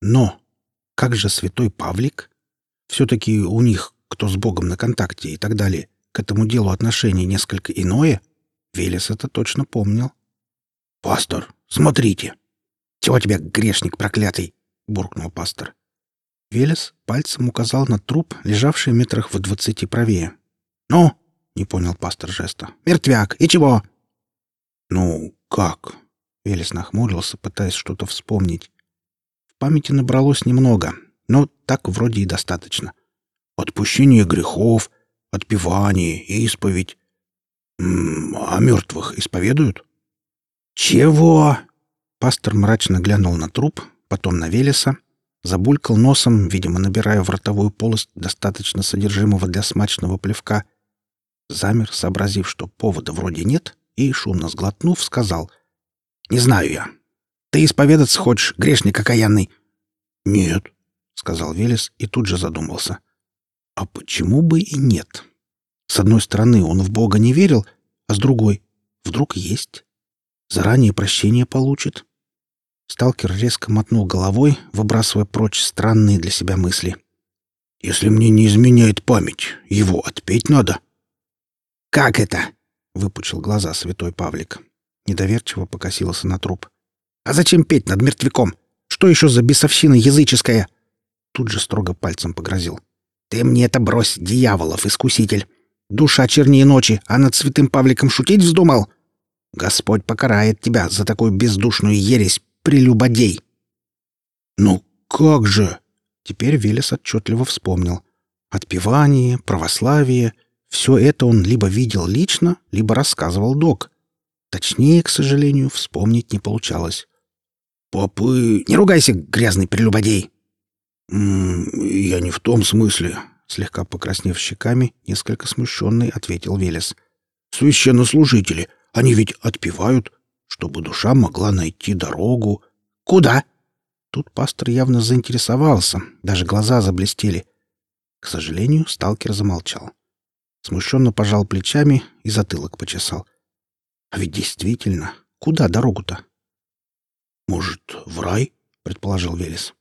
Но как же святой Павлик? Все-таки у них, кто с Богом на контакте и так далее, к этому делу отношение несколько иное. Велес это точно помнил. «Пастор, смотрите!» «Чего тебе, грешник проклятый?» — буркнул пастор. Велес пальцем указал на труп, лежавший метрах в двадцати правее. «Ну?» — не понял пастор жеста. «Мертвяк! И чего?» «Ну, как?» — Велес нахмурился, пытаясь что-то вспомнить. Памяти набралось немного, но так вроде и достаточно. «Отпущение грехов, отпевание, исповедь. М -м, а мертвых исповедуют?» «Чего?» Пастор мрачно глянул на труп, потом на Велеса, забулькал носом, видимо, набирая в ротовую полость достаточно содержимого для смачного плевка, замер, сообразив, что повода вроде нет, и, шумно сглотнув, сказал «Не знаю я. Ты исповедаться хочешь, грешник окаянный?» «Нет», — сказал Велес и тут же задумался. «А почему бы и нет? С одной стороны, он в Бога не верил, а с другой — вдруг есть. Заранее прощение получит, Сталкер резко мотнул головой, выбрасывая прочь странные для себя мысли. «Если мне не изменяет память, его отпеть надо». «Как это?» — выпучил глаза святой Павлик. Недоверчиво покосился на труп. «А зачем петь над мертвяком? Что еще за бесовщина языческая?» Тут же строго пальцем погрозил. «Ты мне это брось, дьяволов, искуситель! Душа чернее ночи, а над святым Павликом шутить вздумал? Господь покарает тебя за такую бездушную ересь, прелюбодей!» «Ну как же!» Теперь Велес отчетливо вспомнил. Отпевание, православие — все это он либо видел лично, либо рассказывал док. Точнее, к сожалению, вспомнить не получалось. «Попы... Не ругайся, грязный прелюбодей!» «М -м, «Я не в том смысле», — слегка покраснев щеками, несколько смущенный ответил Велес. «Священнослужители, они ведь отпевают, чтобы душа могла найти дорогу. Куда? Тут пастор явно заинтересовался, даже глаза заблестели. К сожалению, сталкер замолчал. Смущенно пожал плечами и затылок почесал. А ведь действительно, куда дорогу-то? Может, в рай? предположил Велес.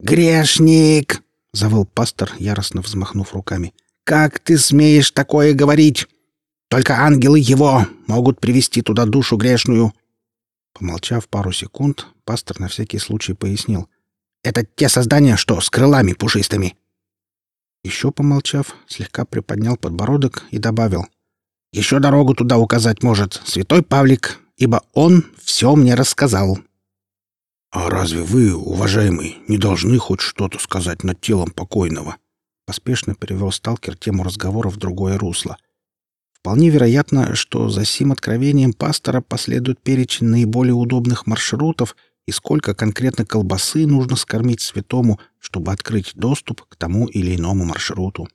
Грешник! завыл пастор, яростно взмахнув руками. Как ты смеешь такое говорить? Только ангелы его могут привести туда душу грешную. Помолчав пару секунд, пастор на всякий случай пояснил. «Это те создания, что с крылами пушистыми!» Еще помолчав, слегка приподнял подбородок и добавил. «Еще дорогу туда указать может святой Павлик, ибо он все мне рассказал». «А разве вы, уважаемый, не должны хоть что-то сказать над телом покойного?» Поспешно перевел сталкер тему разговора в другое русло — Вполне вероятно, что за сим откровением пастора последует перечень наиболее удобных маршрутов и сколько конкретно колбасы нужно скормить святому, чтобы открыть доступ к тому или иному маршруту.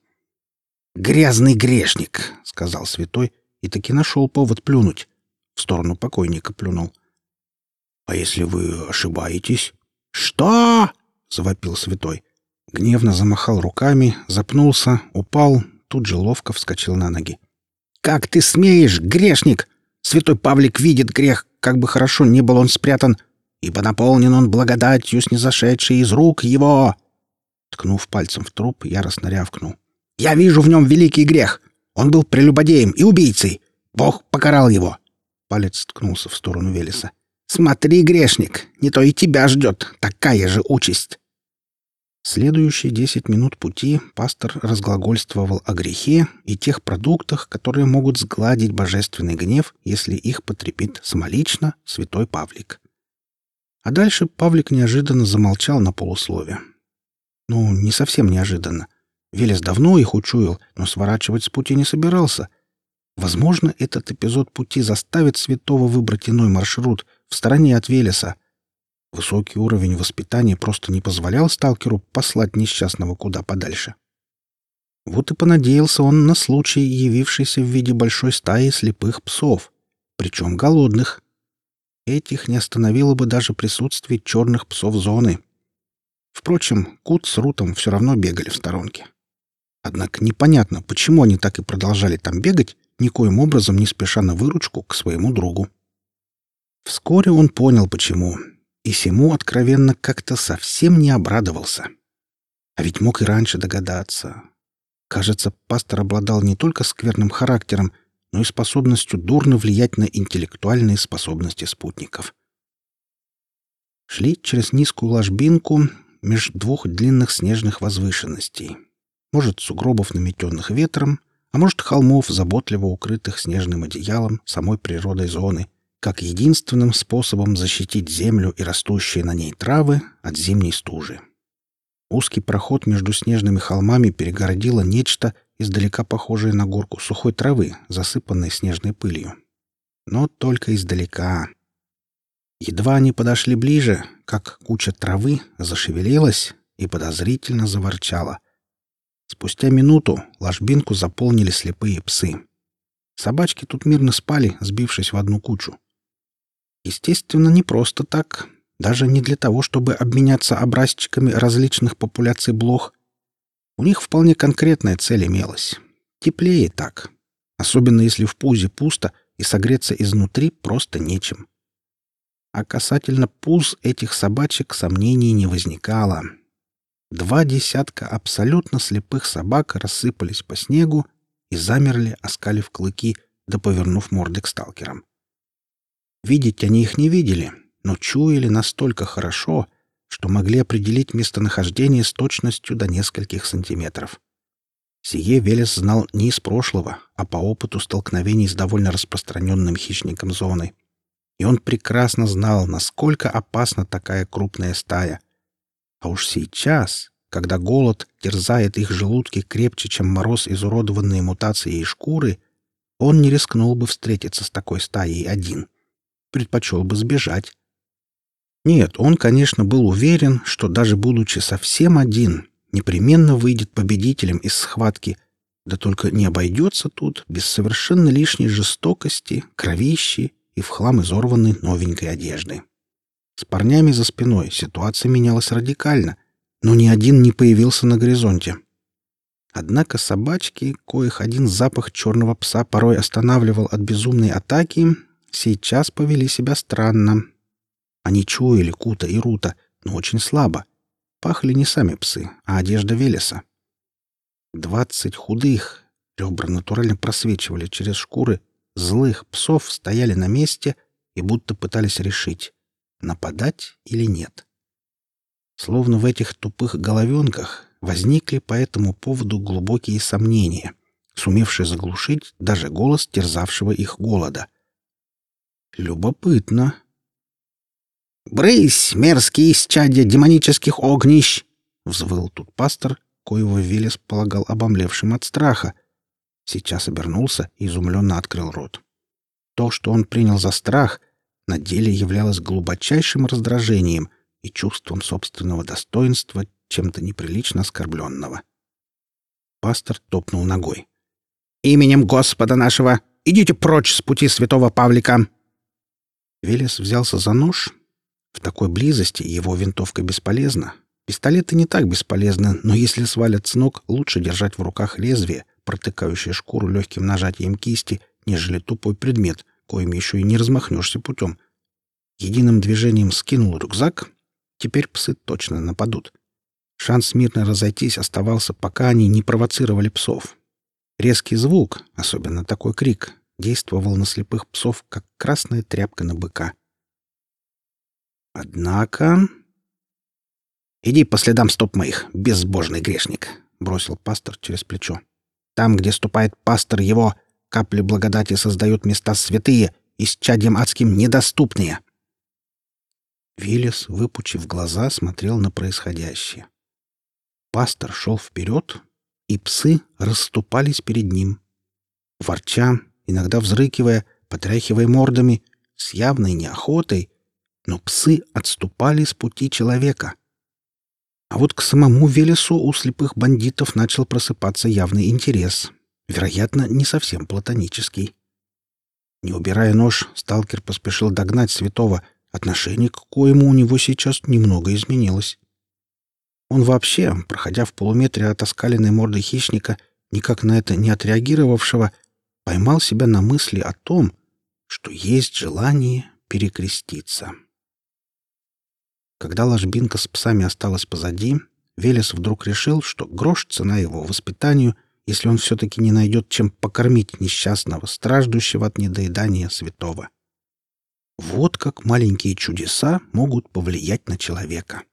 «Грязный грешник!» — сказал святой, и таки нашел повод плюнуть. В сторону покойника плюнул. «А если вы ошибаетесь?» «Что?» — завопил святой. Гневно замахал руками, запнулся, упал, тут же ловко вскочил на ноги. «Как ты смеешь, грешник! Святой Павлик видит грех, как бы хорошо ни был он спрятан, ибо наполнен он благодатью, снизошедшей из рук его!» Ткнув пальцем в труп, яростно рявкнул. «Я вижу в нем великий грех! Он был прелюбодеем и убийцей! Бог покарал его!» Палец ткнулся в сторону Велеса. «Смотри, грешник, не то и тебя ждет такая же участь!» Следующие десять минут пути пастор разглагольствовал о грехе и тех продуктах, которые могут сгладить божественный гнев, если их потрепит самолично святой Павлик. А дальше Павлик неожиданно замолчал на полуслове. Ну, не совсем неожиданно. Велес давно их учуял, но сворачивать с пути не собирался. Возможно, этот эпизод пути заставит святого выбрать иной маршрут в стороне от Велеса — Высокий уровень воспитания просто не позволял сталкеру послать несчастного куда подальше. Вот и понадеялся он на случай, явившийся в виде большой стаи слепых псов, причем голодных. Этих не остановило бы даже присутствие черных псов зоны. Впрочем, Кут с Рутом все равно бегали в сторонке. Однако непонятно, почему они так и продолжали там бегать, никоим образом не спеша на выручку к своему другу. Вскоре он понял, почему — и сему откровенно как-то совсем не обрадовался. А ведь мог и раньше догадаться. Кажется, пастор обладал не только скверным характером, но и способностью дурно влиять на интеллектуальные способности спутников. Шли через низкую ложбинку меж двух длинных снежных возвышенностей. Может, сугробов, наметенных ветром, а может, холмов, заботливо укрытых снежным одеялом самой природой зоны, как единственным способом защитить землю и растущие на ней травы от зимней стужи. Узкий проход между снежными холмами перегородило нечто, издалека похожее на горку сухой травы, засыпанной снежной пылью. Но только издалека. Едва они подошли ближе, как куча травы зашевелилась и подозрительно заворчала. Спустя минуту ложбинку заполнили слепые псы. Собачки тут мирно спали, сбившись в одну кучу. Естественно, не просто так, даже не для того, чтобы обменяться образчиками различных популяций блох. У них вполне конкретная цель имелась. Теплее так. Особенно если в пузе пусто и согреться изнутри просто нечем. А касательно пуз этих собачек сомнений не возникало. Два десятка абсолютно слепых собак рассыпались по снегу и замерли, оскалив клыки, да повернув морды к сталкерам. Видеть они их не видели, но чуяли настолько хорошо, что могли определить местонахождение с точностью до нескольких сантиметров. Сие Велес знал не из прошлого, а по опыту столкновений с довольно распространенным хищником зоны — и он прекрасно знал, насколько опасна такая крупная стая. А уж сейчас, когда голод терзает их желудки крепче, чем мороз изуродованные мутацией шкуры, он не рискнул бы встретиться с такой стаей один. Предпочел бы сбежать. Нет, он, конечно, был уверен, что даже будучи совсем один, непременно выйдет победителем из схватки, да только не обойдется тут без совершенно лишней жестокости, кровищи и в хлам изорванной новенькой одежды. С парнями за спиной ситуация менялась радикально, но ни один не появился на горизонте. Однако собачки, коих один запах черного пса порой останавливал от безумной атаки, сейчас повели себя странно. Они чуяли Кута и Рута, но очень слабо. Пахли не сами псы, а одежда Велеса. Двадцать худых, ребра натурально просвечивали через шкуры, злых псов стояли на месте и будто пытались решить, нападать или нет. Словно в этих тупых головенках возникли по этому поводу глубокие сомнения, сумевшие заглушить даже голос терзавшего их голода. Любопытно. «Брысь, мерзкие исчадья демонических огнищ!» — взвыл тут пастор, коего Велес полагал обомлевшим от страха — Сейчас обернулся и изумленно открыл рот. То, что он принял за страх, на деле являлось глубочайшим раздражением и чувством собственного достоинства, чем-то неприлично оскорбленного. Пастор топнул ногой. «Именем Господа нашего! Идите прочь с пути святого Павлика!» Велес взялся за нож. В такой близости его винтовка бесполезна. Пистолеты не так бесполезны, но если свалят с ног, лучше держать в руках лезвие, протыкающее шкуру легким нажатием кисти, нежели тупой предмет, коим еще и не размахнешься путем. Единым движением скинул рюкзак. Теперь псы точно нападут. Шанс мирно разойтись оставался, пока они не провоцировали псов. Резкий звук, особенно такой крик, действовал на слепых псов, как красная тряпка на быка. Однако... «Иди по следам стоп моих, безбожный грешник!» — бросил пастор через плечо. Там, где ступает пастор его, капли благодати создают места святые и с чадьем адским недоступные. Виллис, выпучив глаза, смотрел на происходящее. Пастор шел вперед, и псы расступались перед ним. Ворча, иногда взрыкивая, потряхивая мордами, с явной неохотой, но псы отступали с пути человека — а вот к самому Велесу у слепых бандитов начал просыпаться явный интерес. Вероятно, не совсем платонический. Не убирая нож, сталкер поспешил догнать святого, отношение к коему у него сейчас немного изменилось. Он вообще, проходя в полуметре от оскаленной морды хищника, никак на это не отреагировавшего, поймал себя на мысли о том, что есть желание перекреститься. Когда ложбинка с псами осталась позади, Велес вдруг решил, что грош цена его воспитанию, если он все-таки не найдет, чем покормить несчастного, страждущего от недоедания святого. Вот как маленькие чудеса могут повлиять на человека.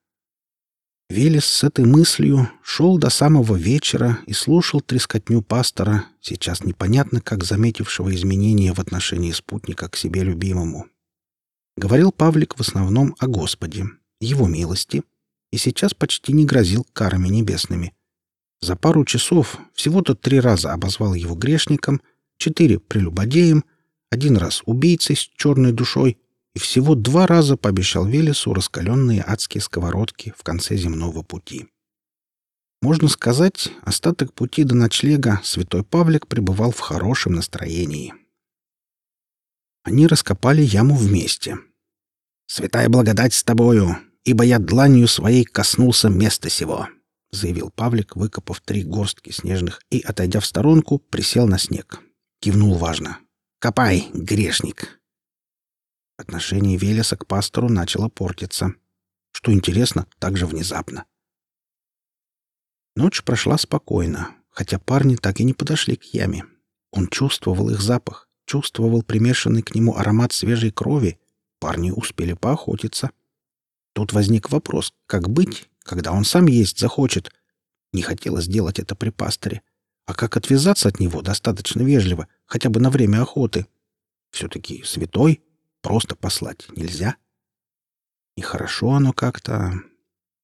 Велес с этой мыслью шел до самого вечера и слушал трескотню пастора, сейчас непонятно как заметившего изменения в отношении спутника к себе любимому. Говорил Павлик в основном о Господе, его милости, и сейчас почти не грозил карами небесными. За пару часов всего-то три раза обозвал его грешником, четыре — прелюбодеем, один раз убийцей с черной душой и всего два раза пообещал Велесу раскаленные адские сковородки в конце земного пути. Можно сказать, остаток пути до ночлега святой Павлик пребывал в хорошем настроении. Они раскопали яму вместе. «Святая благодать с тобою, ибо я дланью своей коснулся места сего», — заявил Павлик, выкопав три горстки снежных и, отойдя в сторонку, присел на снег. Кивнул важно. «Копай, грешник!» Отношение Велеса к пастору начало портиться. Что интересно, так же внезапно. Ночь прошла спокойно, хотя парни так и не подошли к яме. Он чувствовал их запах, чувствовал примешанный к нему аромат свежей крови. Парни успели поохотиться. Тут возник вопрос, как быть, когда он сам есть захочет. Не хотелось делать это при пасторе. А как отвязаться от него достаточно вежливо, хотя бы на время охоты? Все-таки святой, Просто послать нельзя. Нехорошо оно как-то.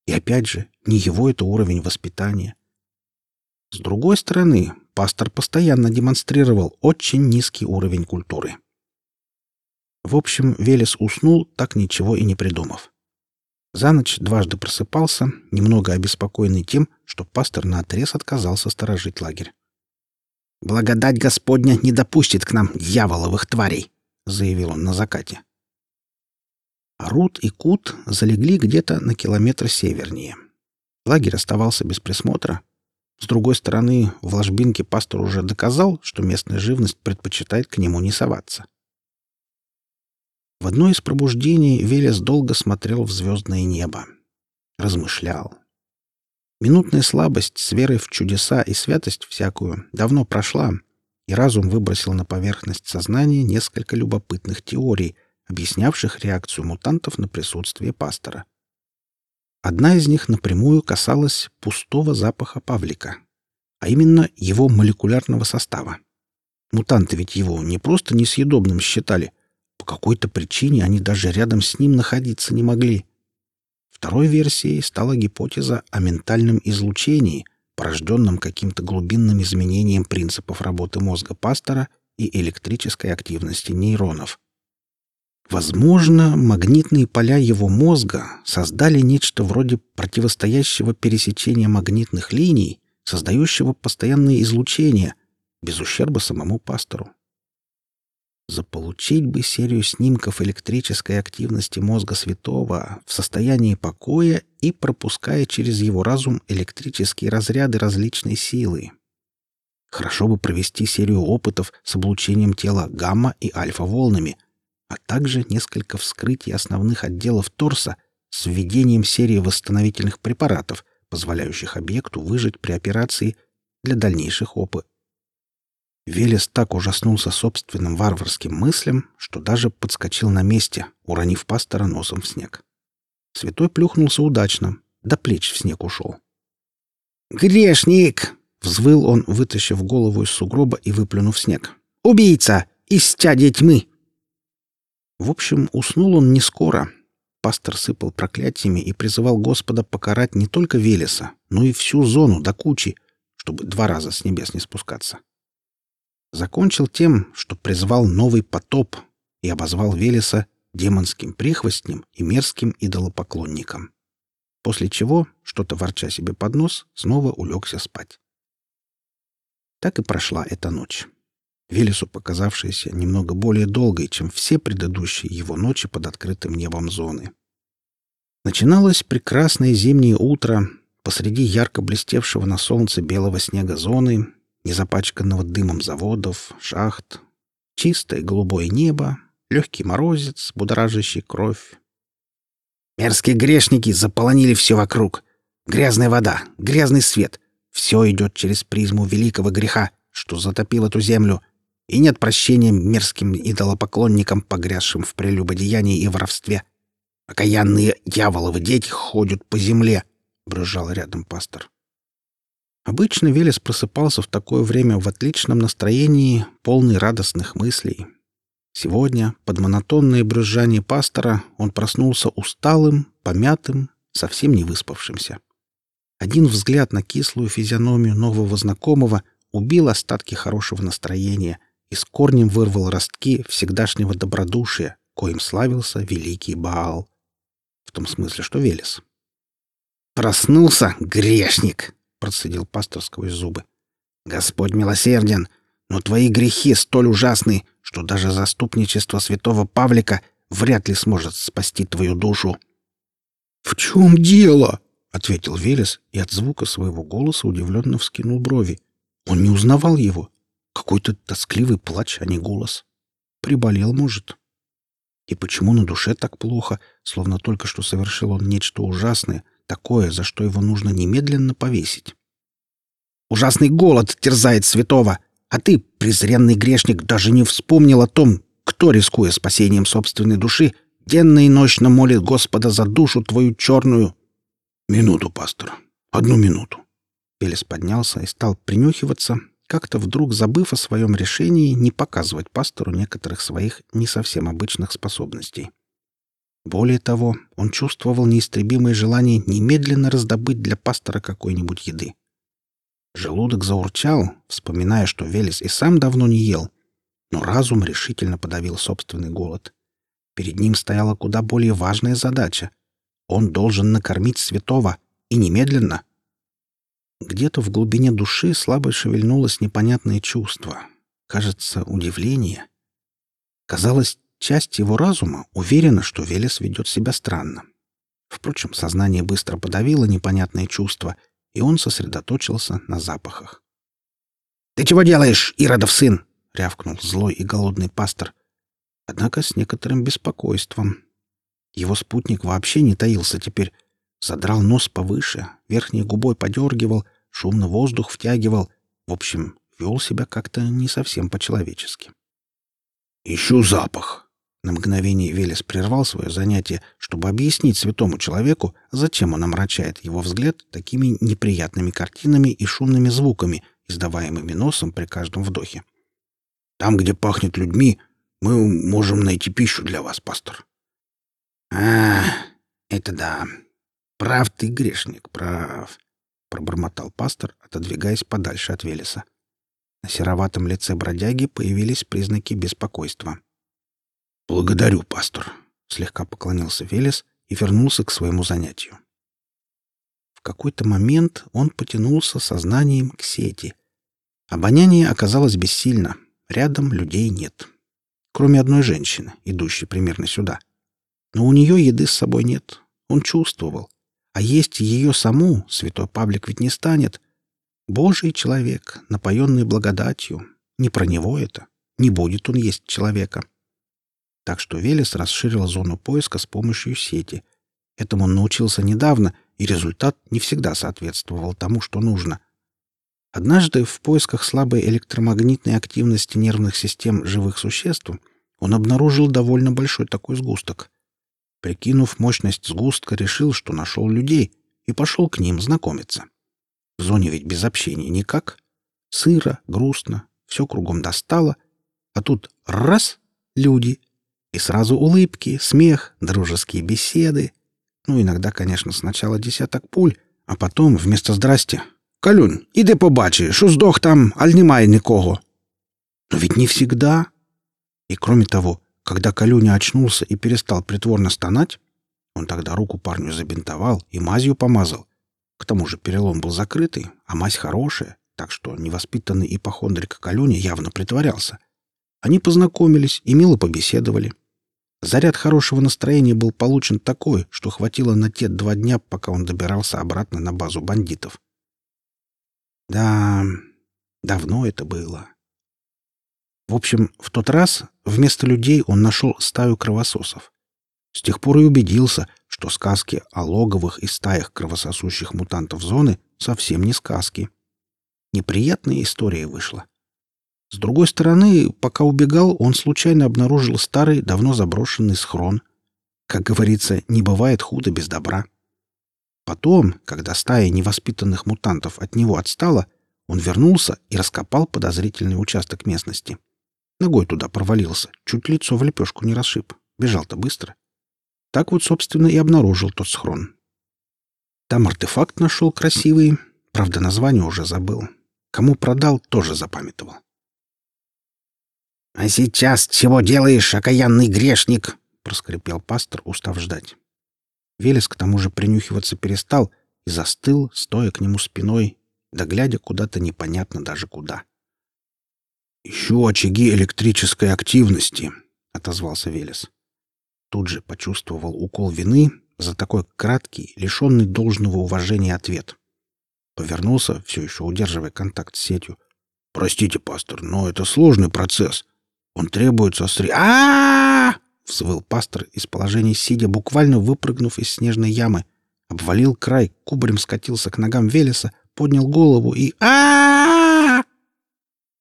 И опять же, не его это уровень воспитания. С другой стороны, пастор постоянно демонстрировал очень низкий уровень культуры. В общем, Велес уснул, так ничего и не придумав. За ночь дважды просыпался, немного обеспокоенный тем, что пастор наотрез отказался сторожить лагерь. «Благодать Господня не допустит к нам дьяволовых тварей!» — заявил он на закате. Рут и Кут залегли где-то на километр севернее. Лагерь оставался без присмотра. С другой стороны, в ложбинке пастор уже доказал, что местная живность предпочитает к нему не соваться. В одно из пробуждений Велес долго смотрел в звездное небо. Размышлял. Минутная слабость с верой в чудеса и святость всякую давно прошла, и разум выбросил на поверхность сознания несколько любопытных теорий, объяснявших реакцию мутантов на присутствие пастора. Одна из них напрямую касалась пустого запаха Павлика, а именно его молекулярного состава. Мутанты ведь его не просто несъедобным считали, по какой-то причине они даже рядом с ним находиться не могли. Второй версией стала гипотеза о ментальном излучении, порожденном каким-то глубинным изменением принципов работы мозга пастора и электрической активности нейронов. Возможно, магнитные поля его мозга создали нечто вроде противостоящего пересечения магнитных линий, создающего постоянное излучение, без ущерба самому пастору. Заполучить бы серию снимков электрической активности мозга святого в состоянии покоя и пропуская через его разум электрические разряды различной силы. Хорошо бы провести серию опытов с облучением тела гамма и альфа-волнами, а также несколько вскрытий основных отделов торса с введением серии восстановительных препаратов, позволяющих объекту выжить при операции для дальнейших опытов Велес так ужаснулся собственным варварским мыслям, что даже подскочил на месте, уронив пастора носом в снег. Святой плюхнулся удачно, до плеч в снег ушел. «Грешник!» — взвыл он, вытащив голову из сугроба и выплюнув снег. «Убийца! Истядие тьмы!» В общем, уснул он не скоро. Пастор сыпал проклятиями и призывал Господа покарать не только Велеса, но и всю зону до кучи, чтобы два раза с небес не спускаться закончил тем, что призвал новый потоп и обозвал Велеса демонским прихвостнем и мерзким идолопоклонником. После чего, что-то ворча себе под нос, снова улегся спать. Так и прошла эта ночь. Велесу показавшаяся немного более долгой, чем все предыдущие его ночи под открытым небом зоны. Начиналось прекрасное зимнее утро посреди ярко блестевшего на солнце белого снега зоны, незапачканного дымом заводов, шахт, чистое голубое небо, легкий морозец, будоражащий кровь. Мерзкие грешники заполонили все вокруг. Грязная вода, грязный свет. Все идет через призму великого греха, что затопил эту землю. И нет прощения мерзким идолопоклонникам, погрязшим в прелюбодеянии и воровстве. Окаянные дьяволовы дети ходят по земле, — брюзжал рядом пастор. Обычно Велес просыпался в такое время в отличном настроении, полный радостных мыслей. Сегодня, под монотонное брюзжание пастора, он проснулся усталым, помятым, совсем не выспавшимся. Один взгляд на кислую физиономию нового знакомого убил остатки хорошего настроения и с корнем вырвал ростки всегдашнего добродушия, коим славился великий Баал. В том смысле, что Велес. «Проснулся, грешник!» — процедил пастор сквозь зубы. «Господь милосерден, но твои грехи столь ужасны, что даже заступничество святого Павлика вряд ли сможет спасти твою душу». «В чем дело?» — ответил Велес и от звука своего голоса удивленно вскинул брови. Он не узнавал его. Какой-то тоскливый плач, а не голос. Приболел, может. И почему на душе так плохо, словно только что совершил он нечто ужасное, такое, за что его нужно немедленно повесить? «Ужасный голод терзает святого, а ты, презренный грешник, даже не вспомнил о том, кто, рискуя спасением собственной души, денно и ночно молит Господа за душу твою черную». «Минуту, пастор, одну минуту». Велес поднялся и стал принюхиваться, как-то вдруг забыв о своем решении не показывать пастору некоторых своих не совсем обычных способностей. Более того, он чувствовал неистребимое желание немедленно раздобыть для пастора какой-нибудь еды. Желудок заурчал, вспоминая, что Велес и сам давно не ел, но разум решительно подавил собственный голод. Перед ним стояла куда более важная задача. Он должен накормить святого, и немедленно — где-то в глубине души слабо шевельнулось непонятное чувство. Кажется, удивление. Казалось, часть его разума уверена, что Велес ведет себя странно. Впрочем, сознание быстро подавило непонятное чувство, и он сосредоточился на запахах. «Ты чего делаешь, Иродов сын?» — рявкнул злой и голодный пастор. Однако с некоторым беспокойством. Его спутник вообще не таился теперь, Задрал нос повыше, верхней губой подергивал, шумно воздух втягивал. В общем, вел себя как-то не совсем по-человечески. «Ищу запах!» На мгновение Велес прервал свое занятие, чтобы объяснить святому человеку, зачем он омрачает его взгляд такими неприятными картинами и шумными звуками, издаваемыми носом при каждом вдохе. «Там, где пахнет людьми, мы можем найти пищу для вас, пастор». «А, это да. «Прав ты, грешник, прав», — пробормотал пастор, отодвигаясь подальше от Велеса. На сероватом лице бродяги появились признаки беспокойства. «Благодарю, пастор», — слегка поклонился Велес и вернулся к своему занятию. В какой-то момент он потянулся сознанием к сети. Обоняние оказалось бессильно. Рядом людей нет. Кроме одной женщины, идущей примерно сюда. Но у нее еды с собой нет. Он чувствовал. А есть ее саму святой Павлик ведь не станет. Божий человек, напоенный благодатью. Не про него это. Не будет он есть человека. Так что Велес расширил зону поиска с помощью сети. Этому он научился недавно, и результат не всегда соответствовал тому, что нужно. Однажды в поисках слабой электромагнитной активности нервных систем живых существ он обнаружил довольно большой такой сгусток. Прикинув мощность сгустка, решил, что нашел людей, и пошел к ним знакомиться. В зоне ведь без общения никак. Сыро, грустно, все кругом достало. А тут раз — люди. И сразу улыбки, смех, дружеские беседы. Ну, иногда, конечно, сначала десяток пуль, а потом вместо «здрасте» «Калюнь, іди побачи, що здох там, аль немає нікого». Но ведь не всегда. И кроме того, когда Калюня очнулся и перестал притворно стонать, он тогда руку парню забинтовал и мазью помазал. К тому же перелом был закрытый, а мазь хорошая, так что невоспитанный ипохондрик Калюня явно притворялся. Они познакомились и мило побеседовали. Заряд хорошего настроения был получен такой, что хватило на те два дня, пока он добирался обратно на базу бандитов. Да, давно это было. В общем, в тот раз вместо людей он нашел стаю кровососов. С тех пор и убедился, что сказки о логовых и стаях кровососущих мутантов зоны совсем не сказки. Неприятная история вышла. С другой стороны, пока убегал, он случайно обнаружил старый, давно заброшенный схрон. Как говорится, не бывает худо без добра. Потом, когда стая невоспитанных мутантов от него отстала, он вернулся и раскопал подозрительный участок местности. Ногой туда провалился, чуть лицо в лепешку не расшиб. Бежал-то быстро. Так вот, собственно, и обнаружил тот схрон. Там артефакт нашел красивый, правда, название уже забыл. Кому продал, тоже запамятовал. «А сейчас чего делаешь, окаянный грешник?» — проскрипел пастор, устав ждать. Велес к тому же принюхиваться перестал и застыл, стоя к нему спиной, да глядя куда-то непонятно даже куда. «Еще очаги электрической активности», — отозвался Велес. Тут же почувствовал укол вины за такой краткий, лишенный должного уважения ответ. Повернулся, все еще удерживая контакт с сетью. «Простите, пастор, но это сложный процесс. Он требует состри... а! взвыл пастор из положения сидя, буквально выпрыгнув из снежной ямы, обвалил край, кубарем скатился к ногам Велеса, поднял голову и а!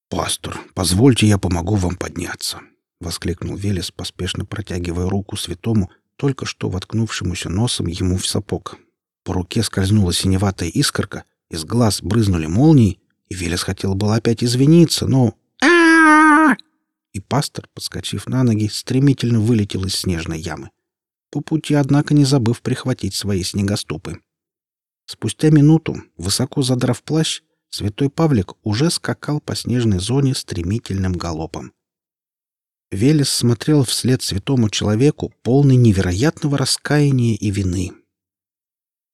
«Пастор, позвольте, я помогу вам подняться», — воскликнул Велес, поспешно протягивая руку святому, только что воткнувшемуся носом ему в сапог. По руке скользнула синеватая искорка, из глаз брызнули молнии, и Велес хотел было опять извиниться, но и пастор, подскочив на ноги, стремительно вылетел из снежной ямы. По пути, однако, не забыв прихватить свои снегоступы. Спустя минуту, высоко задрав плащ, святой Павлик уже скакал по снежной зоне стремительным галопом. Велес смотрел вслед святому человеку, полный невероятного раскаяния и вины.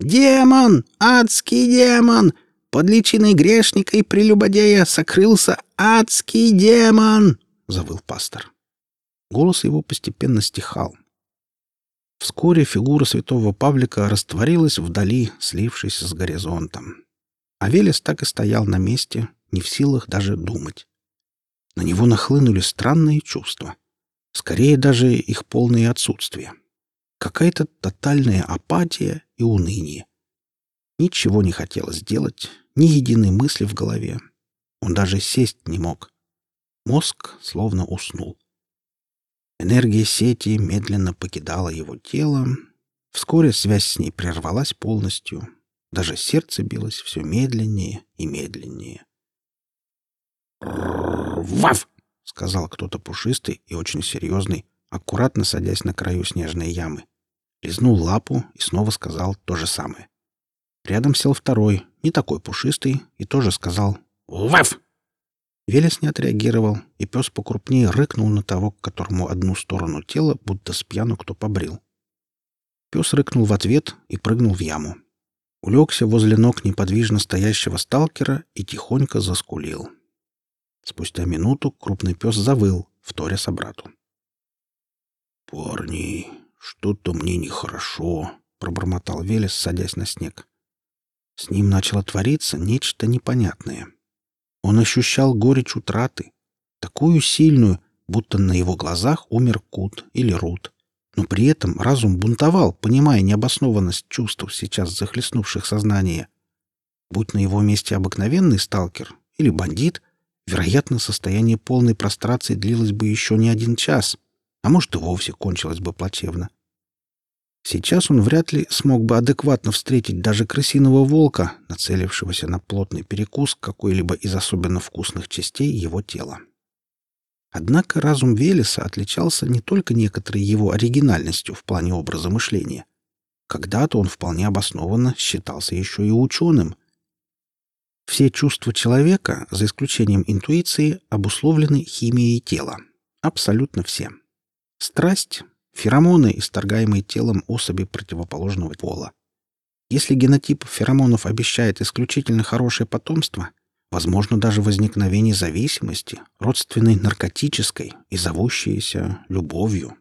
«Демон! Адский демон! Под личиной грешника и прелюбодея сокрылся адский демон!» — завыл пастор. Голос его постепенно стихал. Вскоре фигура святого Павлика растворилась вдали, слившись с горизонтом. А Велес так и стоял на месте, не в силах даже думать. На него нахлынули странные чувства. Скорее даже их полное отсутствие. Какая-то тотальная апатия и уныние. Ничего не хотелось делать, ни единой мысли в голове. Он даже сесть не мог. Мозг словно уснул. Энергия сети медленно покидала его тело. Вскоре связь с ней прервалась полностью. Даже сердце билось все медленнее и медленнее. «Ваф!» — сказал кто-то пушистый и очень серьезный, аккуратно садясь на краю снежной ямы. Лизнул лапу и снова сказал то же самое. Рядом сел второй, не такой пушистый, и тоже сказал «Ваф!» Велес не отреагировал, и пес покрупнее рыкнул на того, к которому одну сторону тела будто с пьяну кто побрил. Пес рыкнул в ответ и прыгнул в яму. Улегся возле ног неподвижно стоящего сталкера и тихонько заскулил. Спустя минуту крупный пес завыл, вторя собрату. «Парни, что-то мне нехорошо», — пробормотал Велес, садясь на снег. С ним начало твориться нечто непонятное — он ощущал горечь утраты, такую сильную, будто на его глазах умер Кут или Рут. Но при этом разум бунтовал, понимая необоснованность чувств, сейчас захлестнувших сознание. Будь на его месте обыкновенный сталкер или бандит, вероятно, состояние полной прострации длилось бы еще не один час, а может и вовсе кончилось бы плачевно. Сейчас он вряд ли смог бы адекватно встретить даже крысиного волка, нацелившегося на плотный перекус какой-либо из особенно вкусных частей его тела. Однако разум Велеса отличался не только некоторой его оригинальностью в плане образа мышления. Когда-то он вполне обоснованно считался еще и ученым. Все чувства человека, за исключением интуиции, обусловлены химией тела. Абсолютно все. Страсть Феромоны, исторгаемые телом особи противоположного пола. Если генотип феромонов обещает исключительно хорошее потомство, возможно даже возникновение зависимости, родственной наркотической и зовущейся любовью.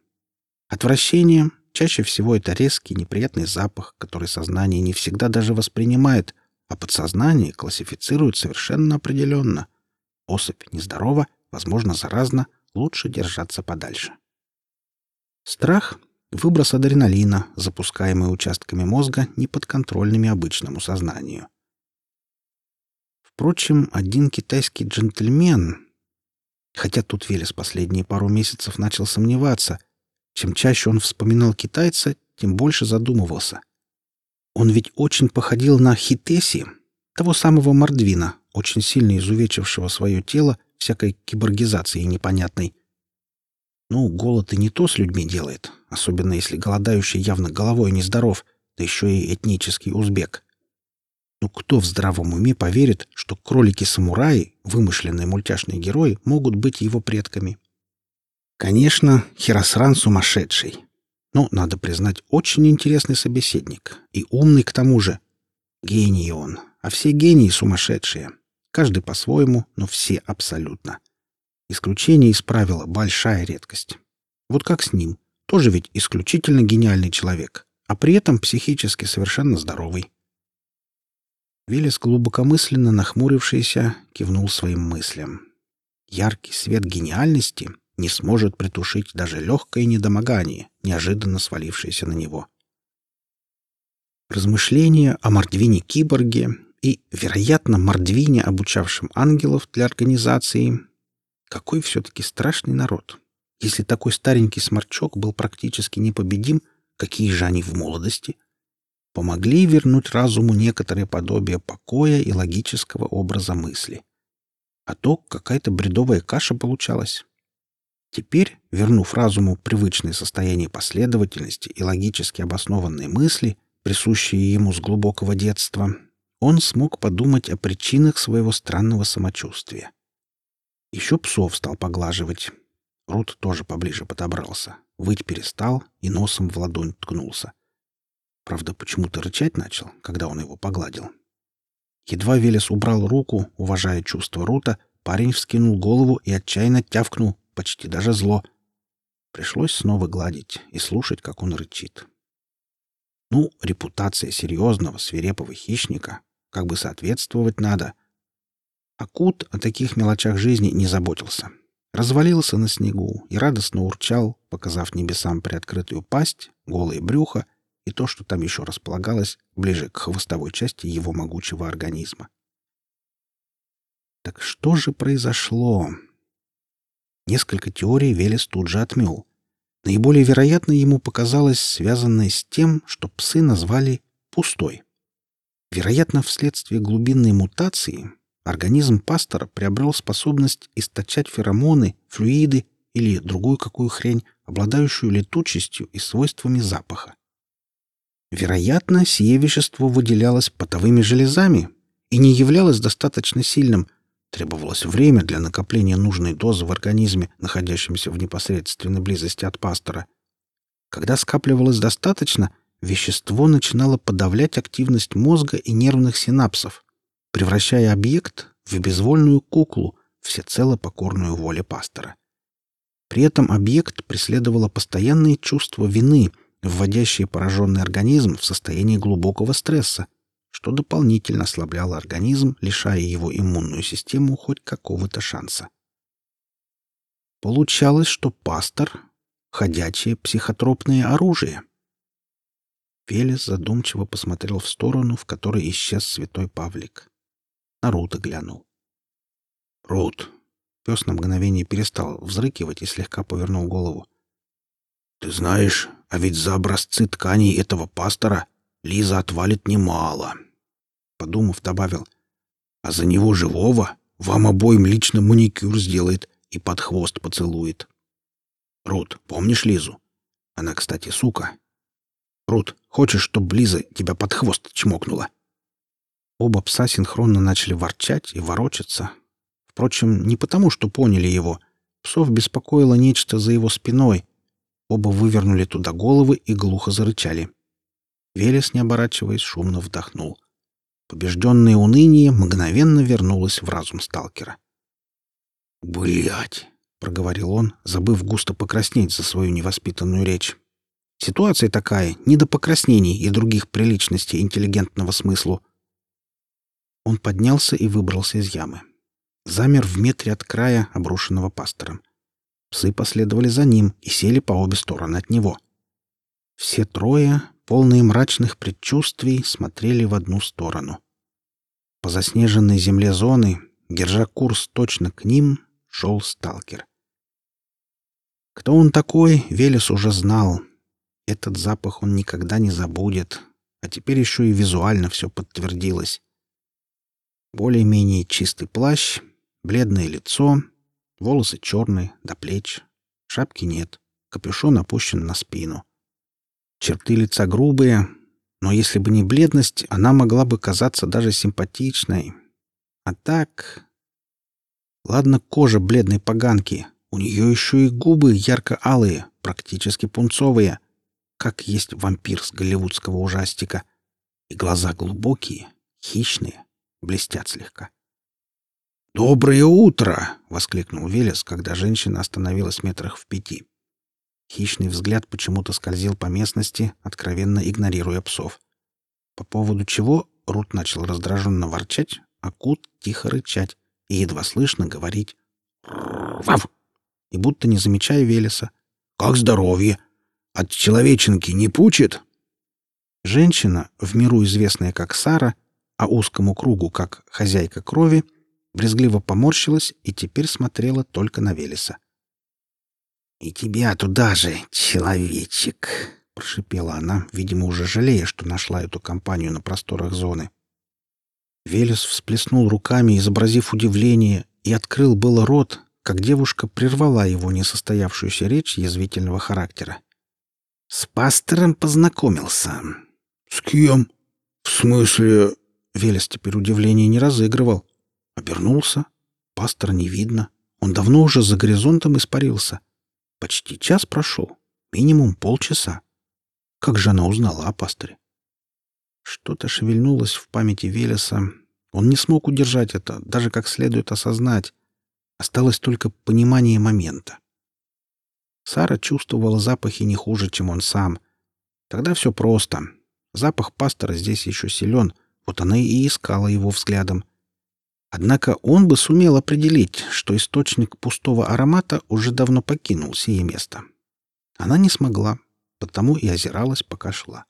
Отвращение — чаще всего это резкий неприятный запах, который сознание не всегда даже воспринимает, а подсознание классифицирует совершенно определенно. Особь нездорова, возможно, заразна, лучше держаться подальше. Страх выброс адреналина, запускаемый участками мозга, неподконтрольными обычному сознанию. Впрочем, один китайский джентльмен, хотя тут Велес последние пару месяцев начал сомневаться, чем чаще он вспоминал китайца, тем больше задумывался. Он ведь очень походил на Хитеси, того самого Мордвина, очень сильно изувечившего свое тело всякой киборгизацией непонятной. Ну, голод и не то с людьми делает, особенно если голодающий явно головой нездоров, да еще и этнический узбек. Ну кто в здравом уме поверит, что кролики-самураи, вымышленные мультяшные герои, могут быть его предками? Конечно, Хиросран сумасшедший. Но, надо признать, очень интересный собеседник. И умный к тому же. Гений он. А все гении сумасшедшие. Каждый по-своему, но все абсолютно. Исключение из правила — большая редкость. Вот как с ним. Тоже ведь исключительно гениальный человек, а при этом психически совершенно здоровый. Виллис, глубокомысленно нахмурившийся, кивнул своим мыслям. Яркий свет гениальности не сможет притушить даже легкое недомогание, неожиданно свалившееся на него. Размышления о Мордвине-киборге и, вероятно, Мордвине, обучавшем ангелов для организации. Какой все-таки страшный народ. Если такой старенький сморчок был практически непобедим, какие же они в молодости? Помогли вернуть разуму некоторое подобие покоя и логического образа мысли. А то какая-то бредовая каша получалась. Теперь, вернув разуму привычное состояние последовательности и логически обоснованные мысли, присущие ему с глубокого детства, он смог подумать о причинах своего странного самочувствия. Еще псов стал поглаживать. Рут тоже поближе подобрался, выть перестал и носом в ладонь ткнулся. Правда, почему-то рычать начал, когда он его погладил. Едва Велес убрал руку, уважая чувство Рута, парень вскинул голову и отчаянно тявкнул, почти даже зло. Пришлось снова гладить и слушать, как он рычит. Ну, репутация серьезного, свирепого хищника, как бы соответствовать надо. А Кут о таких мелочах жизни не заботился. Развалился на снегу и радостно урчал, показав небесам приоткрытую пасть, голое брюхо и то, что там еще располагалось, ближе к хвостовой части его могучего организма. Так что же произошло? Несколько теорий Велес тут же отмел. Наиболее вероятно ему показалось связанное с тем, что псы назвали «пустой». Вероятно, вследствие глубинной мутации организм пастора приобрел способность источать феромоны, флюиды или другую какую хрень, обладающую летучестью и свойствами запаха. Вероятно, сие вещество выделялось потовыми железами и не являлось достаточно сильным, Требовалось время для накопления нужной дозы в организме, находящемся в непосредственной близости от пастора. Когда скапливалось достаточно, вещество начинало подавлять активность мозга и нервных синапсов, превращая объект в безвольную куклу, всецело покорную воле пастора. При этом объект преследовало постоянное чувство вины, вводящее пораженный организм в состояние глубокого стресса, что дополнительно ослабляло организм, лишая его иммунную систему хоть какого-то шанса. Получалось, что пастор — ходячее психотропное оружие. Велес задумчиво посмотрел в сторону, в которой исчез святой Павлик. На Рута глянул. «Рут!» Пес на мгновение перестал взрыкивать и слегка повернул голову. «Ты знаешь, а ведь за образцы тканей этого пастора Лиза отвалит немало. Подумав, добавил. А за него живого вам обоим лично маникюр сделает и под хвост поцелует. Рут, помнишь Лизу? Она, кстати, сука. Рут, хочешь, чтобы Лиза тебя под хвост чмокнула? Оба пса синхронно начали ворчать и ворочаться. Впрочем, не потому, что поняли его. Псов беспокоило нечто за его спиной. Оба вывернули туда головы и глухо зарычали. Велес, не оборачиваясь, шумно вдохнул. Побежденное уныние мгновенно вернулось в разум сталкера. Блять, проговорил он, забыв густо покраснеть за свою невоспитанную речь. Ситуация такая, не до покраснений и других приличностей интеллигентного смыслу. Он поднялся и выбрался из ямы. Замер в метре от края, обрушенного пастором. Псы последовали за ним и сели по обе стороны от него. Все трое, полные мрачных предчувствий, смотрели в одну сторону. По заснеженной земле зоны, держа курс точно к ним, шел сталкер. Кто он такой, Велес уже знал. Этот запах он никогда не забудет, а теперь еще и визуально все подтвердилось. Более-менее чистый плащ, бледное лицо, волосы черные, до плеч, шапки нет, капюшон опущен на спину. Черты лица грубые, но если бы не бледность, она могла бы казаться даже симпатичной. А так... Ладно, кожа бледной поганки, у нее еще и губы ярко-алые, практически пунцовые, как есть вампир с голливудского ужастика. И глаза глубокие, хищные, блестят слегка. «Доброе утро!» — воскликнул Велес, когда женщина остановилась метрах в пяти. Хищный взгляд почему-то скользил по местности, откровенно игнорируя псов. По поводу чего Рут начал раздраженно ворчать, а Кут тихо рычать и едва слышно говорить «Вав!» и будто не замечая Велеса. «Как здоровье? От человеченки не пучит?» Женщина, в миру известная как Сара, а узкому кругу как хозяйка крови, брезгливо поморщилась и теперь смотрела только на Велеса. «И тебя туда же, человечек!» — прошипела она, видимо, уже жалея, что нашла эту компанию на просторах зоны. Велес всплеснул руками, изобразив удивление, и открыл было рот, как девушка прервала его несостоявшуюся речь язвительного характера. «С пастором познакомился». «С кем? В смысле...» Велес теперь удивление не разыгрывал. Обернулся. Пастора не видно. Он давно уже за горизонтом испарился. Почти час прошел. Минимум полчаса. Как же она узнала о пасторе? Что-то шевельнулось в памяти Велеса. Он не смог удержать это, даже как следует осознать. Осталось только понимание момента. Сара чувствовала запахи не хуже, чем он сам. Тогда все просто. Запах пастора здесь еще силен, вот она и искала его взглядом. Однако он бы сумел определить, что источник пустого аромата уже давно покинул сие место. Она не смогла, потому и озиралась, пока шла.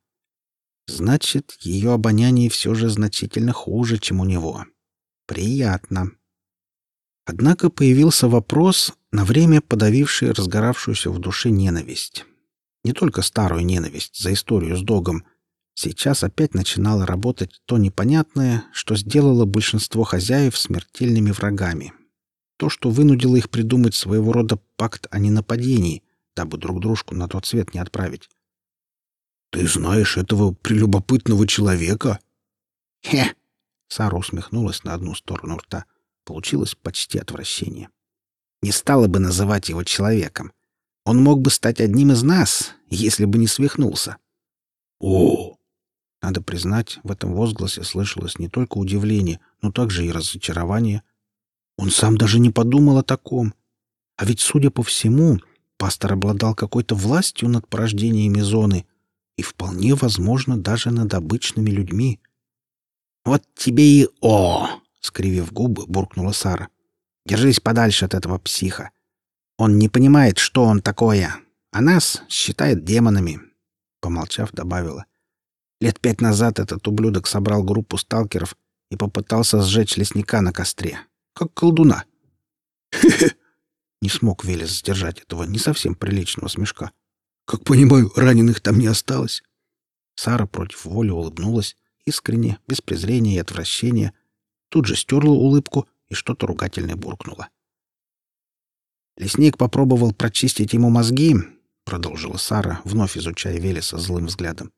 Значит, ее обоняние все же значительно хуже, чем у него. Приятно. Однако появился вопрос, на время подавивший разгоравшуюся в душе ненависть. Не только старую ненависть за историю с Догом, Сейчас опять начинало работать то непонятное, что сделало большинство хозяев смертельными врагами. То, что вынудило их придумать своего рода пакт о ненападении, дабы друг дружку на тот свет не отправить. «Ты знаешь этого прелюбопытного человека?» «Хе!» — Сара усмехнулась на одну сторону рта. Получилось почти отвращение. «Не стала бы называть его человеком. Он мог бы стать одним из нас, если бы не свихнулся». «О, надо признать, в этом возгласе слышалось не только удивление, но также и разочарование. Он сам даже не подумал о таком. А ведь, судя по всему, пастор обладал какой-то властью над порождениями зоны и вполне возможно даже над обычными людьми. «Вот тебе и о!» — скривив губы, буркнула Сара. «Держись подальше от этого психа. Он не понимает, что он такое, а нас считает демонами», — помолчав, добавила. Лет пять назад этот ублюдок собрал группу сталкеров и попытался сжечь лесника на костре. Как колдуна. Не смог Велес сдержать этого не совсем приличного смешка. «Как понимаю, раненых там не осталось?» Сара против воли улыбнулась, искренне, без презрения и отвращения. Тут же стерла улыбку и что-то ругательное буркнула. «Лесник попробовал прочистить ему мозги», — продолжила Сара, вновь изучая Велеса злым взглядом.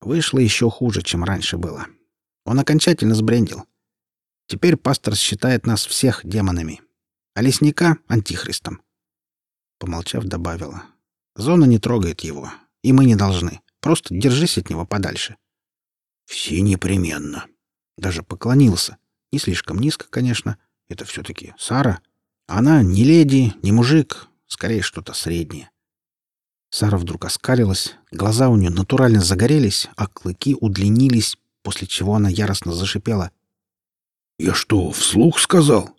Вышло еще хуже, чем раньше было. Он окончательно сбрендил. Теперь пастор считает нас всех демонами, а лесника — антихристом. Помолчав, добавила. Зона не трогает его, и мы не должны. Просто держись от него подальше. Все непременно. Даже поклонился. Не слишком низко, конечно. Это все-таки Сара. Она не леди, не мужик, скорее что-то среднее. Сара вдруг оскалилась, глаза у нее натурально загорелись, а клыки удлинились, после чего она яростно зашипела. «Я что, вслух сказал?»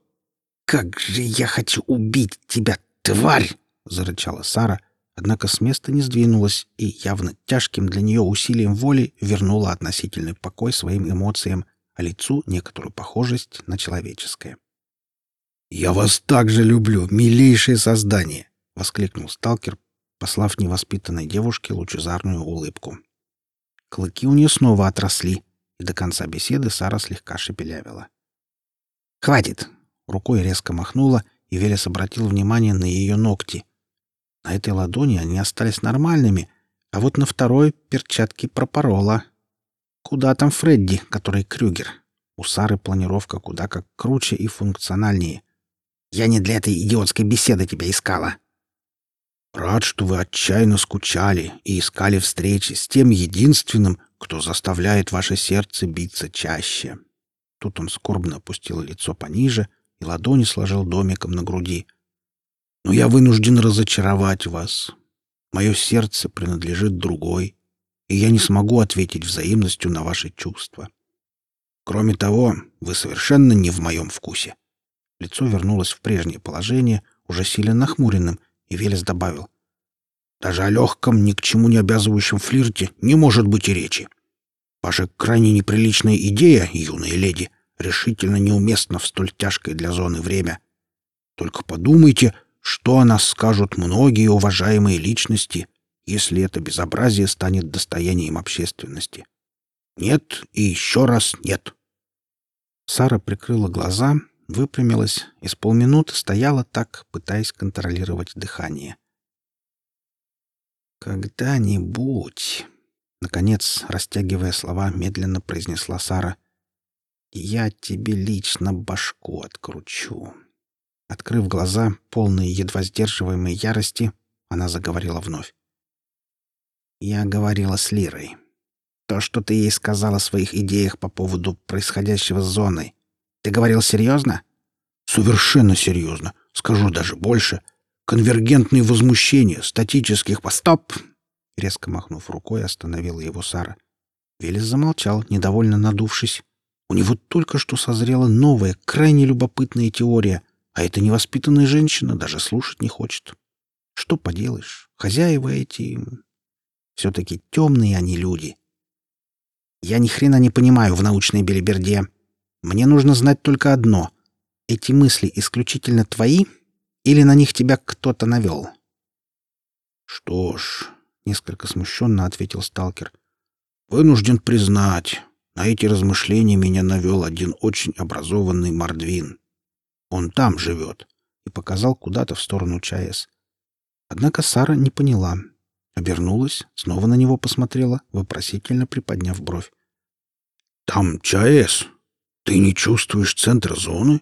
«Как же я хочу убить тебя, тварь!» — зарычала Сара, однако с места не сдвинулась и явно тяжким для нее усилием воли вернула относительный покой своим эмоциям, а лицу некоторую похожесть на человеческое. «Я вас так же люблю, милейшее создание!» — воскликнул сталкер, послав невоспитанной девушке лучезарную улыбку. Клыки у нее снова отросли, и до конца беседы Сара слегка шепелявила. «Хватит!» — рукой резко махнула, и Велес обратил внимание на ее ногти. На этой ладони они остались нормальными, а вот на второй перчатки пропорола. Куда там Фредди, который Крюгер? У Сары планировка куда как круче и функциональнее. Я не для этой идиотской беседы тебя искала. Рад, что вы отчаянно скучали и искали встречи с тем единственным, кто заставляет ваше сердце биться чаще. Тут он скорбно опустил лицо пониже и ладони сложил домиком на груди. Но я вынужден разочаровать вас. Мое сердце принадлежит другой, и я не смогу ответить взаимностью на ваши чувства. Кроме того, вы совершенно не в моем вкусе. Лицо вернулось в прежнее положение, уже сильно нахмуренным, и Велес добавил. «Даже о легком, ни к чему не обязывающем флирте не может быть и речи. Ваша крайне неприличная идея, юная леди, решительно неуместна в столь тяжкое для зоны время. Только подумайте, что о нас скажут многие уважаемые личности, если это безобразие станет достоянием общественности. Нет и еще раз нет». Сара прикрыла глаза, выпрямилась и с полминуты стояла так, пытаясь контролировать дыхание. «Когда-нибудь...» — наконец, растягивая слова, медленно произнесла Сара. «Я тебе лично башку откручу». Открыв глаза, полные едва сдерживаемой ярости, она заговорила вновь. «Я говорила с Лирой. То, что ты ей сказала о своих идеях по поводу происходящего с зоной, ты говорил серьезно? Совершенно серьезно. Скажу даже больше. Конвергентные возмущения статических... Стоп! Резко махнув рукой, остановила его Сара. Велес замолчал, недовольно надувшись. У него только что созрела новая, крайне любопытная теория, а эта невоспитанная женщина даже слушать не хочет. Что поделаешь, хозяева эти... Все-таки темные они люди. Я ни хрена не понимаю в научной белиберде. Мне нужно знать только одно. Эти мысли исключительно твои или на них тебя кто-то навел? Что ж, несколько смущенно ответил сталкер. Вынужден признать, на эти размышления меня навел один очень образованный мордвин. Он там живет и показал куда-то в сторону ЧАЭС. Однако Сара не поняла. Обернулась, снова на него посмотрела, вопросительно приподняв бровь. «Там ЧАЭС», «Ты не чувствуешь центр зоны?»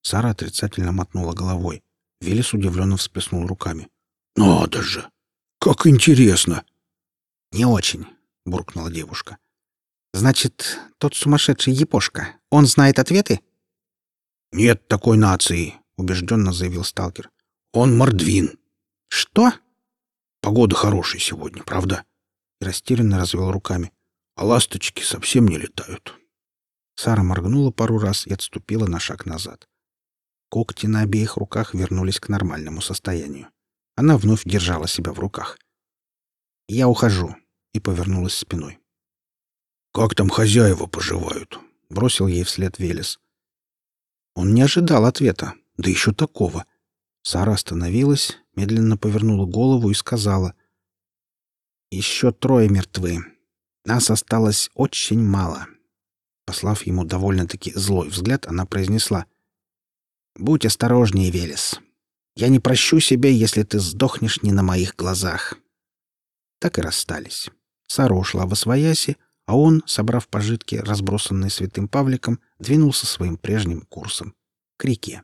Сара отрицательно мотнула головой. Велес удивленно всплеснул руками. «Надо же! Как интересно!» «Не очень», — буркнула девушка. «Значит, тот сумасшедший Япошка, он знает ответы?» «Нет такой нации», — убежденно заявил сталкер. «Он мордвин». «Что?» «Погода хорошая сегодня, правда?» И растерянно развел руками. «А ласточки совсем не летают». Сара моргнула пару раз и отступила на шаг назад. Когти на обеих руках вернулись к нормальному состоянию. Она вновь держала себя в руках. «Я ухожу», и повернулась спиной. «Как там хозяева поживают?» — бросил ей вслед Велес. Он не ожидал ответа, да еще такого. Сара остановилась, медленно повернула голову и сказала. «Еще трое мертвы. Нас осталось очень мало». Послав ему довольно-таки злой взгляд, она произнесла. «Будь осторожнее, Велес. Я не прощу себе, если ты сдохнешь не на моих глазах». Так и расстались. Сара ушла в Освояси, а он, собрав пожитки, разбросанные святым Павликом, двинулся своим прежним курсом — к реке.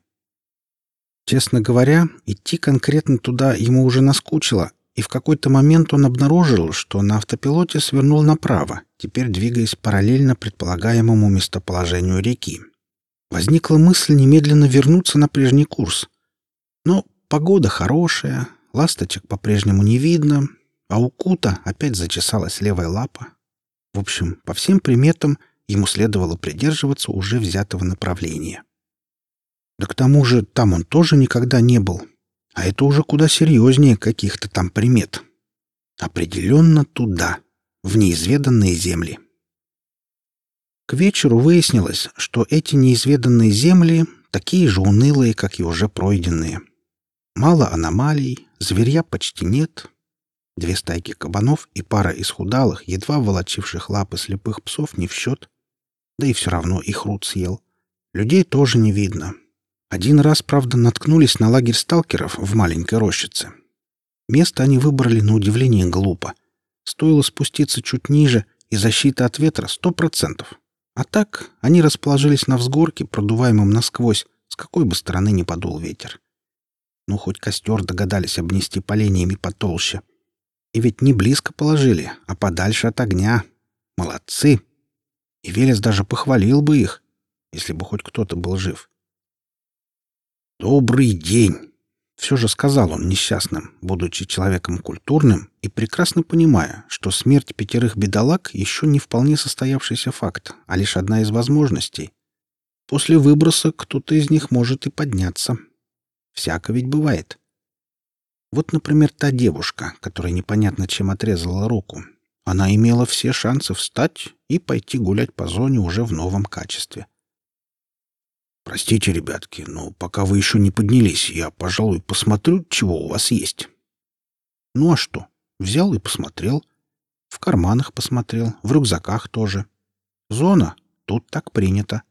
Честно говоря, идти конкретно туда ему уже наскучило, и в какой-то момент он обнаружил, что на автопилоте свернул направо, теперь двигаясь параллельно предполагаемому местоположению реки. Возникла мысль немедленно вернуться на прежний курс. Но погода хорошая, ласточек по-прежнему не видно, а у Кута опять зачесалась левая лапа. В общем, по всем приметам ему следовало придерживаться уже взятого направления. Да к тому же там он тоже никогда не был, А это уже куда серьезнее каких-то там примет. Определенно туда, в неизведанные земли. К вечеру выяснилось, что эти неизведанные земли такие же унылые, как и уже пройденные. Мало аномалий, зверья почти нет. Две стайки кабанов и пара исхудалых, едва волочивших лапы слепых псов не в счет. Да и все равно их рут съел. Людей тоже не видно. Один раз, правда, наткнулись на лагерь сталкеров в маленькой рощице. Место они выбрали на удивление глупо. Стоило спуститься чуть ниже, и защита от ветра сто процентов. А так они расположились на взгорке, продуваемом насквозь, с какой бы стороны ни подул ветер. Ну, хоть костер догадались обнести поленьями потолще. И ведь не близко положили, а подальше от огня. Молодцы! И Велес даже похвалил бы их, если бы хоть кто-то был жив. «Добрый день!» Все же сказал он несчастным, будучи человеком культурным и прекрасно понимая, что смерть пятерых бедолаг еще не вполне состоявшийся факт, а лишь одна из возможностей. После выброса кто-то из них может и подняться. Всяко ведь бывает. Вот, например, та девушка, которая непонятно чем отрезала руку. Она имела все шансы встать и пойти гулять по зоне уже в новом качестве. Простите, ребятки, но пока вы еще не поднялись, я, пожалуй, посмотрю, чего у вас есть. Ну а что? Взял и посмотрел. В карманах посмотрел, в рюкзаках тоже. Зона. Тут так принято.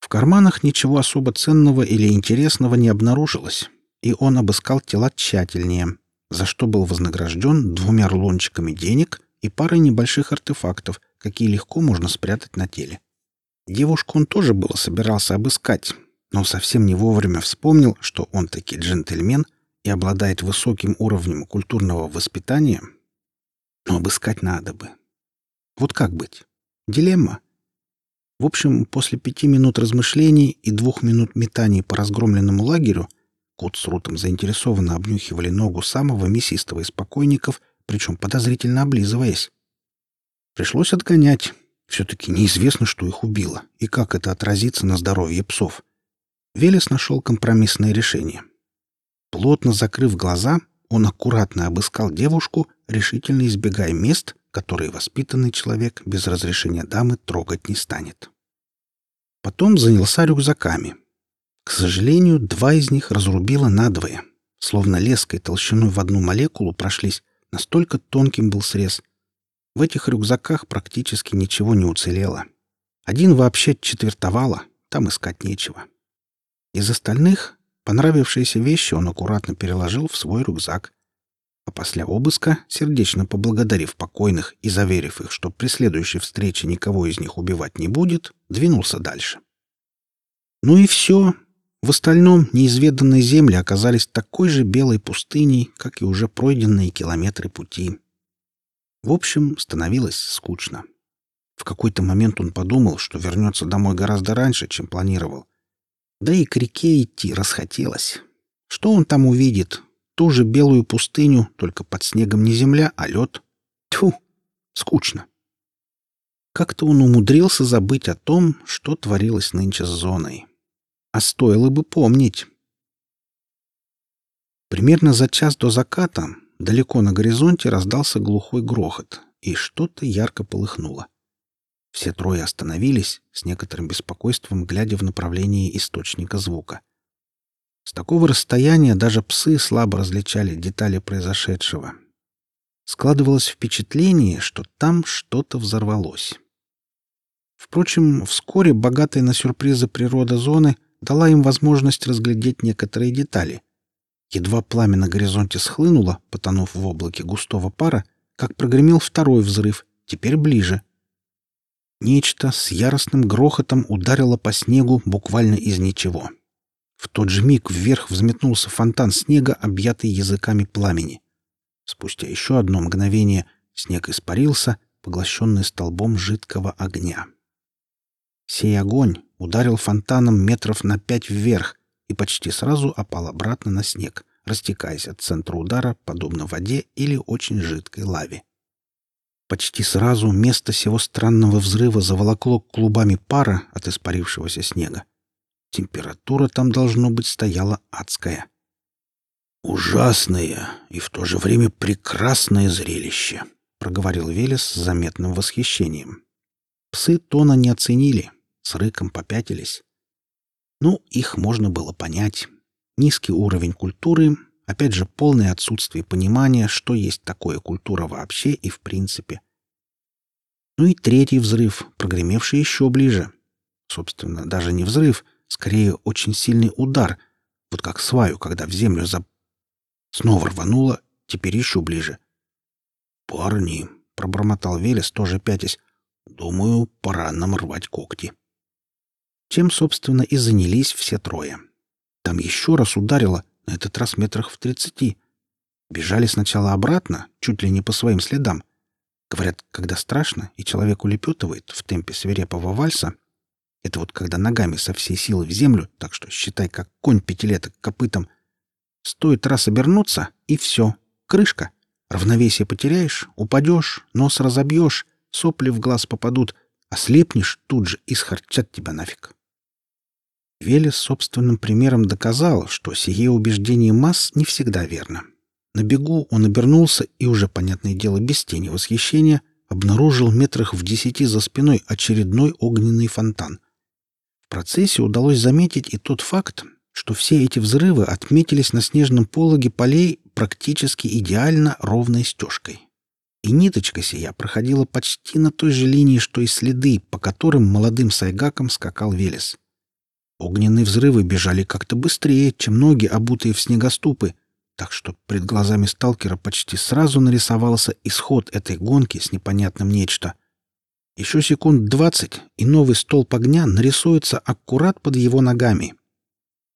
В карманах ничего особо ценного или интересного не обнаружилось, и он обыскал тела тщательнее, за что был вознагражден двумя рулончиками денег и парой небольших артефактов, какие легко можно спрятать на теле. Девушку он тоже было собирался обыскать, но совсем не вовремя вспомнил, что он таки джентльмен и обладает высоким уровнем культурного воспитания. Но обыскать надо бы. Вот как быть? Дилемма. В общем, после пяти минут размышлений и двух минут метаний по разгромленному лагерю Кот с Рутом заинтересованно обнюхивали ногу самого мясистого из покойников, причем подозрительно облизываясь. Пришлось отгонять, все-таки неизвестно, что их убило, и как это отразится на здоровье псов. Велес нашел компромиссное решение. Плотно закрыв глаза, он аккуратно обыскал девушку, решительно избегая мест, которые воспитанный человек без разрешения дамы трогать не станет. Потом занялся рюкзаками. К сожалению, два из них разрубило надвое, словно леской толщиной в одну молекулу прошлись, настолько тонким был срез, в этих рюкзаках практически ничего не уцелело. Один вообще четвертовало, там искать нечего. Из остальных понравившиеся вещи он аккуратно переложил в свой рюкзак, а после обыска, сердечно поблагодарив покойных и заверив их, что при следующей встрече никого из них убивать не будет, двинулся дальше. Ну и все. В остальном неизведанные земли оказались такой же белой пустыней, как и уже пройденные километры пути. В общем, становилось скучно. В какой-то момент он подумал, что вернется домой гораздо раньше, чем планировал. Да и к реке идти расхотелось. Что он там увидит? Ту же белую пустыню, только под снегом не земля, а лед. Тьфу, скучно. Как-то он умудрился забыть о том, что творилось нынче с зоной. А стоило бы помнить. Примерно за час до заката Далеко на горизонте раздался глухой грохот, и что-то ярко полыхнуло. Все трое остановились, с некоторым беспокойством глядя в направлении источника звука. С такого расстояния даже псы слабо различали детали произошедшего. Складывалось впечатление, что там что-то взорвалось. Впрочем, вскоре богатая на сюрпризы природа зоны дала им возможность разглядеть некоторые детали — Едва пламя на горизонте схлынуло, потонув в облаке густого пара, как прогремел второй взрыв, теперь ближе. Нечто с яростным грохотом ударило по снегу буквально из ничего. В тот же миг вверх взметнулся фонтан снега, объятый языками пламени. Спустя еще одно мгновение снег испарился, поглощенный столбом жидкого огня. Сей огонь ударил фонтаном метров на пять вверх, и почти сразу опал обратно на снег, растекаясь от центра удара, подобно воде или очень жидкой лаве. Почти сразу место сего странного взрыва заволокло клубами пара от испарившегося снега. Температура там, должно быть, стояла адская. «Ужасное и в то же время прекрасное зрелище», — проговорил Велес с заметным восхищением. Псы тона не оценили, с рыком попятились. Ну, их можно было понять. Низкий уровень культуры, опять же, полное отсутствие понимания, что есть такое культура вообще и в принципе. Ну и третий взрыв, прогремевший еще ближе. Собственно, даже не взрыв, скорее очень сильный удар, вот как сваю, когда в землю за Снова рвануло, теперь еще ближе. «Парни», — пробормотал Велес, тоже пятясь, — «думаю, пора нам рвать когти». Чем, собственно, и занялись все трое. Там еще раз ударило, на этот раз метрах в тридцати. Бежали сначала обратно, чуть ли не по своим следам. Говорят, когда страшно, и человек улепетывает в темпе свирепого вальса, это вот когда ногами со всей силы в землю, так что считай, как конь пятилеток копытом — Стоит раз обернуться, и все. Крышка. Равновесие потеряешь, упадешь, нос разобьешь, сопли в глаз попадут, ослепнешь тут же и схарчат тебя нафиг. Велес собственным примером доказал, что сие убеждение масс не всегда верно. На бегу он обернулся и уже, понятное дело, без тени восхищения, обнаружил метрах в десяти за спиной очередной огненный фонтан. В процессе удалось заметить и тот факт, что все эти взрывы отметились на снежном пологе полей практически идеально ровной стежкой. И ниточка сия проходила почти на той же линии, что и следы, по которым молодым сайгаком скакал Велес. Огненные взрывы бежали как-то быстрее, чем ноги, обутые в снегоступы, так что пред глазами сталкера почти сразу нарисовался исход этой гонки с непонятным нечто. Еще секунд двадцать, и новый столб огня нарисуется аккурат под его ногами —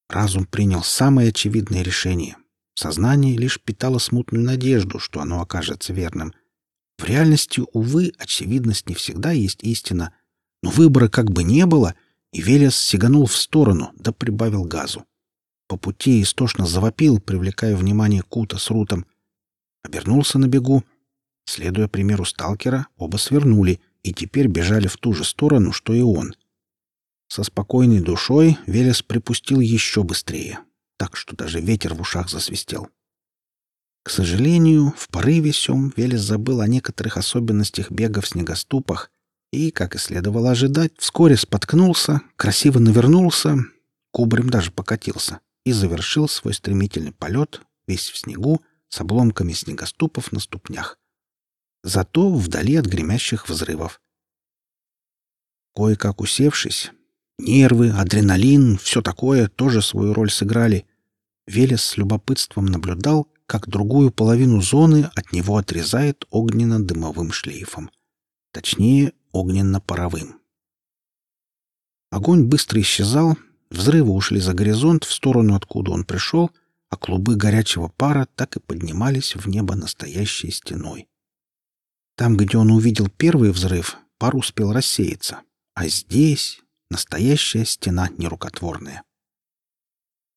Разум принял самое очевидное решение. Сознание лишь питало смутную надежду, что оно окажется верным. В реальности, увы, очевидность не всегда есть истина. Но выбора как бы не было, и Велес сиганул в сторону, да прибавил газу. По пути истошно завопил, привлекая внимание Кута с Рутом. Обернулся на бегу. Следуя примеру сталкера, оба свернули и теперь бежали в ту же сторону, что и он — со спокойной душой Велес припустил еще быстрее, так что даже ветер в ушах засвистел. К сожалению, в порыве сём Велес забыл о некоторых особенностях бега в снегоступах и, как и следовало ожидать, вскоре споткнулся, красиво навернулся, кубарем даже покатился и завершил свой стремительный полет, весь в снегу, с обломками снегоступов на ступнях. Зато вдали от гремящих взрывов. Кое-как усевшись, Нервы, адреналин, все такое тоже свою роль сыграли. Велес с любопытством наблюдал, как другую половину зоны от него отрезает огненно-дымовым шлейфом. Точнее, огненно-паровым. Огонь быстро исчезал, взрывы ушли за горизонт в сторону, откуда он пришел, а клубы горячего пара так и поднимались в небо настоящей стеной. Там, где он увидел первый взрыв, пар успел рассеяться, а здесь Настоящая стена нерукотворная.